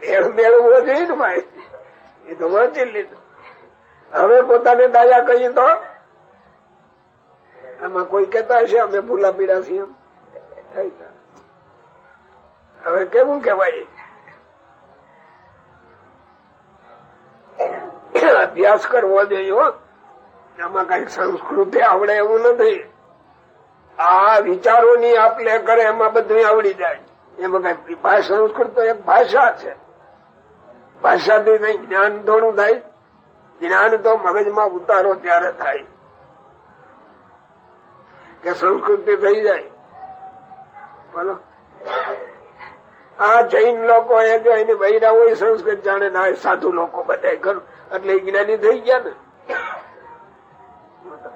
મેળ મેળવવો જોઈએ ને ભાઈ એ તો વાંચી લીધું. હવે પોતાને દાયા કહીએ તો? આમાં કોઈ કેતા હશે અમે ભૂલા પીડા છીએ. હવે કેવું કેવાય અભ્યાસ કરવો જોઈએ. આમાં કઈ સંસ્કૃતિ આવડે એવું નથી. આ વિચારોની આપ લે કરે એમાં બધું આવડી જાય. એમાં કઈ સંસ્કૃત તો એક ભાષા છે. ભાષાથી કઈ જ્ઞાન થોડું થાય. જ્ઞાન તો મગજમાં ઉતારો ત્યારે થાય. કે સંસ્કૃતિ થઈ જાય. બોલો. આ જૈન લોકો એ એની બૈરા હોય સંસ્કૃત જાણે ના સાધુ લોકો બધા ઘર એટલે જ્ઞાની થઈ ગયા ને.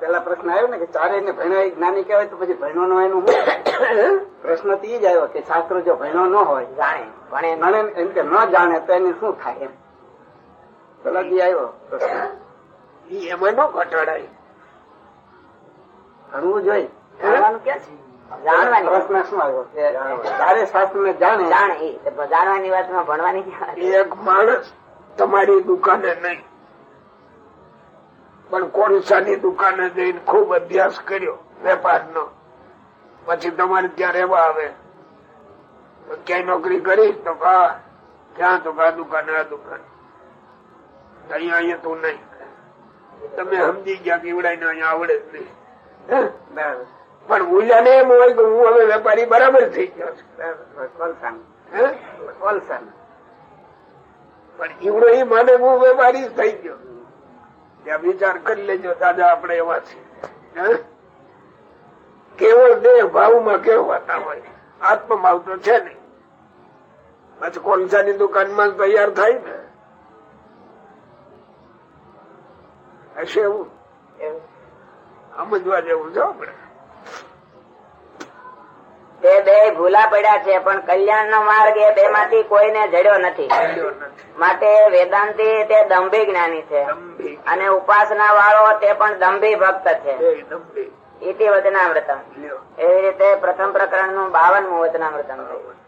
પેલા પ્રશ્ન આવ્યો ને કે ચારે ને ભણ્યા જ્ઞાની કહેવાય તો પછી ભણો નો એનું? પ્રશ્ન તો જ આવ્યો કે શાસ્ત્ર જો ભણ્યો ન હોય જાણે. ભણે. ભણે એમ કે ન જાણે તો એને શું થાય એમ? પેલા દી આવ્યો પ્રશ્ન. એમાં ન ઘટાડાય. ભણવું જોઈએ. ભણવાનું ક્યાં છે? જાણવાની. વાતમાં ભણવાની એક માણસ તમારી દુકાને નહીં. પણ કોણસાની દુકાને જઈને ખૂબ અભ્યાસ કર્યો વેપારનો. પછી તમારે ત્યાં રહેવા આવે. ક્યાંય નોકરી કરીશ તો કા ક્યાં તો કા દુકાન આ દુકાન. અહીંયા અહીંયા તું નહીં. તમે સમજી ગયા કે ઈવડાઈને અહીંયા આવડે જ નહીં. હે? બરાબર. પણ ભૂલ્યા ને એમ હોય કે હું હવે વેપારી બરાબર થઈ ગયો છું. પણ ઈવડો એ માને હું વેપારી થઈ ગયો. ત્યાં વિચાર કરી લેજો દાદા આપણે એવા છે. હે? કેવળ દેહ ભાવમાં કેવાતા હોય આત્મભાવ તો છે નહીં પછી કોલસાની દુકાનમાં તૈયાર થાય ને. હશે એવું? સમજવા જેવું છે આપણે. તે બે ભૂલા પડ્યા છે પણ કલ્યાણ નો માર્ગ એ બે માંથી કોઈને જડ્યો નથી. માટે વેદાંતિ તે દંભી જ્ઞાની છે. અને ઉપાસના વાળો તે પણ દંભી ભક્ત છે. ઇતિ વચનામૃતમ. લ્યો. એવી રીતે પ્રથમ પ્રકરણનું બાવનમું વચનામૃતમ થયું